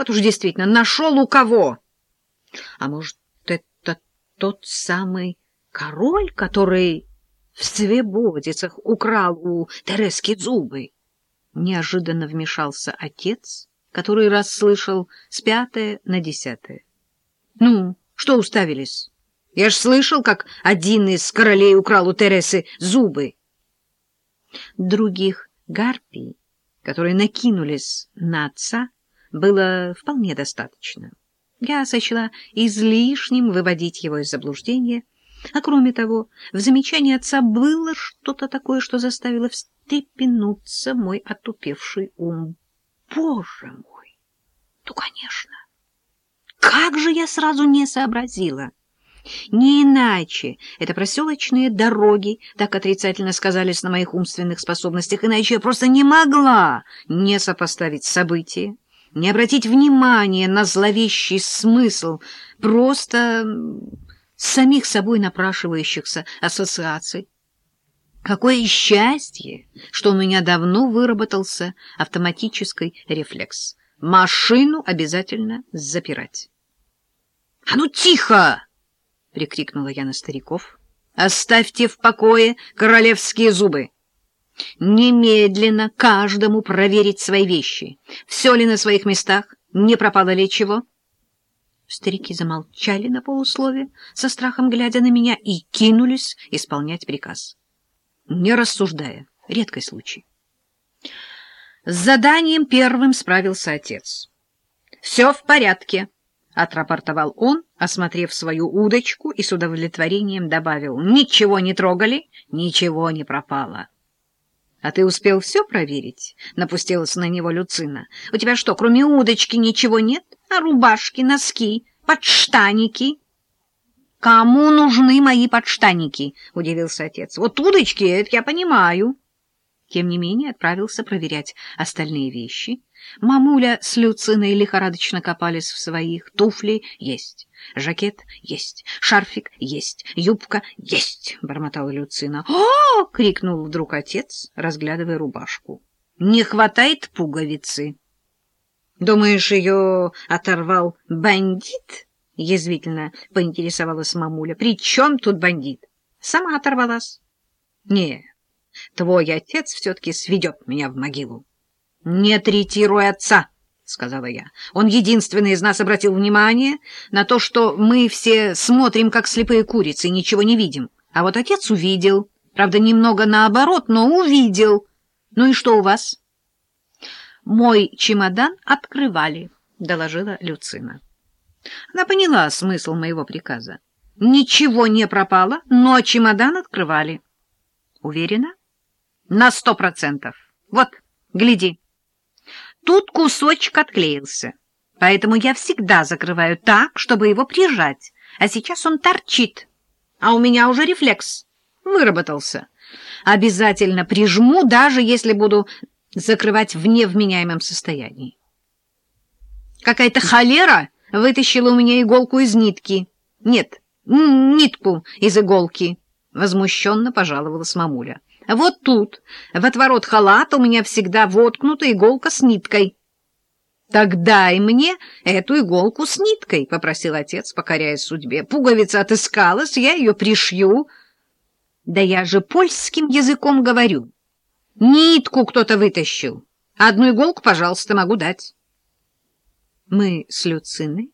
Вот уж действительно, нашел у кого. А может, это тот самый король, который в Свебодицах украл у Терески зубы? Неожиданно вмешался отец, который расслышал с пятое на десятое. — Ну, что уставились? Я ж слышал, как один из королей украл у Тересы зубы. Других гарпий, которые накинулись на отца, было вполне достаточно. Я сочла излишним выводить его из заблуждения, а кроме того, в замечании отца было что-то такое, что заставило встрепенуться мой отупевший ум. Боже мой! Ну, конечно! Как же я сразу не сообразила! Не иначе это проселочные дороги так отрицательно сказались на моих умственных способностях, иначе я просто не могла не сопоставить события, не обратить внимания на зловещий смысл просто самих собой напрашивающихся ассоциаций. Какое счастье, что у меня давно выработался автоматический рефлекс. Машину обязательно запирать. — А ну тихо! — прикрикнула я на стариков. — Оставьте в покое королевские зубы. Немедленно каждому проверить свои вещи. Все ли на своих местах, не пропало ли чего? Старики замолчали на полуслове, со страхом глядя на меня, и кинулись исполнять приказ. Не рассуждая, редкий случай. С заданием первым справился отец. — Все в порядке, — отрапортовал он, осмотрев свою удочку и с удовлетворением добавил. — Ничего не трогали, ничего не пропало. — А ты успел все проверить? — напустилась на него Люцина. — У тебя что, кроме удочки ничего нет? А рубашки, носки, подштаники? — Кому нужны мои подштаники? — удивился отец. — Вот удочки, это я понимаю. Тем не менее отправился проверять остальные вещи. Мамуля с Люциной лихорадочно копались в своих. Туфли есть. «Жакет есть, шарфик есть, юбка есть!» — бормотала Люцина. «О!» — крикнул вдруг отец, разглядывая рубашку. «Не хватает пуговицы!» «Думаешь, ее оторвал бандит?» — язвительно поинтересовалась мамуля. «При чем тут бандит? Сама оторвалась?» «Не, твой отец все-таки сведет меня в могилу». «Не третируй отца!» — сказала я. Он единственный из нас обратил внимание на то, что мы все смотрим, как слепые курицы, и ничего не видим. А вот отец увидел. Правда, немного наоборот, но увидел. Ну и что у вас? Мой чемодан открывали, — доложила Люцина. Она поняла смысл моего приказа. Ничего не пропало, но чемодан открывали. Уверена? На сто процентов. Вот, гляди. Тут кусочек отклеился, поэтому я всегда закрываю так, чтобы его прижать, а сейчас он торчит, а у меня уже рефлекс выработался. Обязательно прижму, даже если буду закрывать в невменяемом состоянии. Какая-то холера вытащила у меня иголку из нитки. Нет, нитку из иголки, — возмущенно пожаловалась мамуля. Вот тут, в отворот халата, у меня всегда воткнута иголка с ниткой. — Так дай мне эту иголку с ниткой, — попросил отец, покоряясь судьбе. Пуговица отыскалась, я ее пришью. — Да я же польским языком говорю. Нитку кто-то вытащил. Одну иголку, пожалуйста, могу дать. Мы с Люциной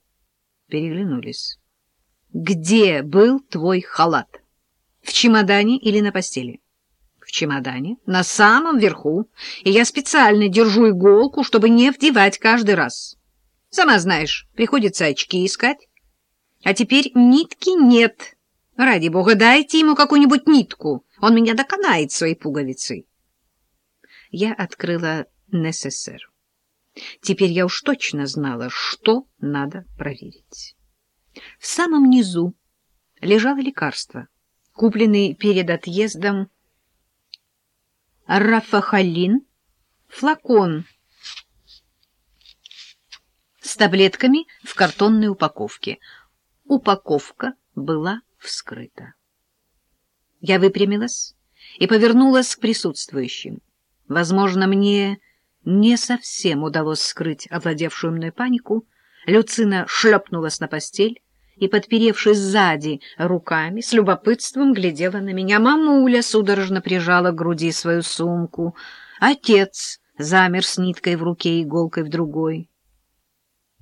переглянулись. — Где был твой халат? В чемодане или на постели? — в чемодане, на самом верху, и я специально держу иголку, чтобы не вдевать каждый раз. Сама знаешь, приходится очки искать. А теперь нитки нет. Ради бога, дайте ему какую-нибудь нитку. Он меня доконает своей пуговицей. Я открыла НССР. Теперь я уж точно знала, что надо проверить. В самом низу лежало лекарство, купленное перед отъездом рафахалин, флакон с таблетками в картонной упаковке. Упаковка была вскрыта. Я выпрямилась и повернулась к присутствующим. Возможно, мне не совсем удалось скрыть овладевшую мной панику, Люцина шлепнулась на постель и, подперевшись сзади руками, с любопытством глядела на меня. Мамуля судорожно прижала к груди свою сумку. Отец замер с ниткой в руке и иголкой в другой.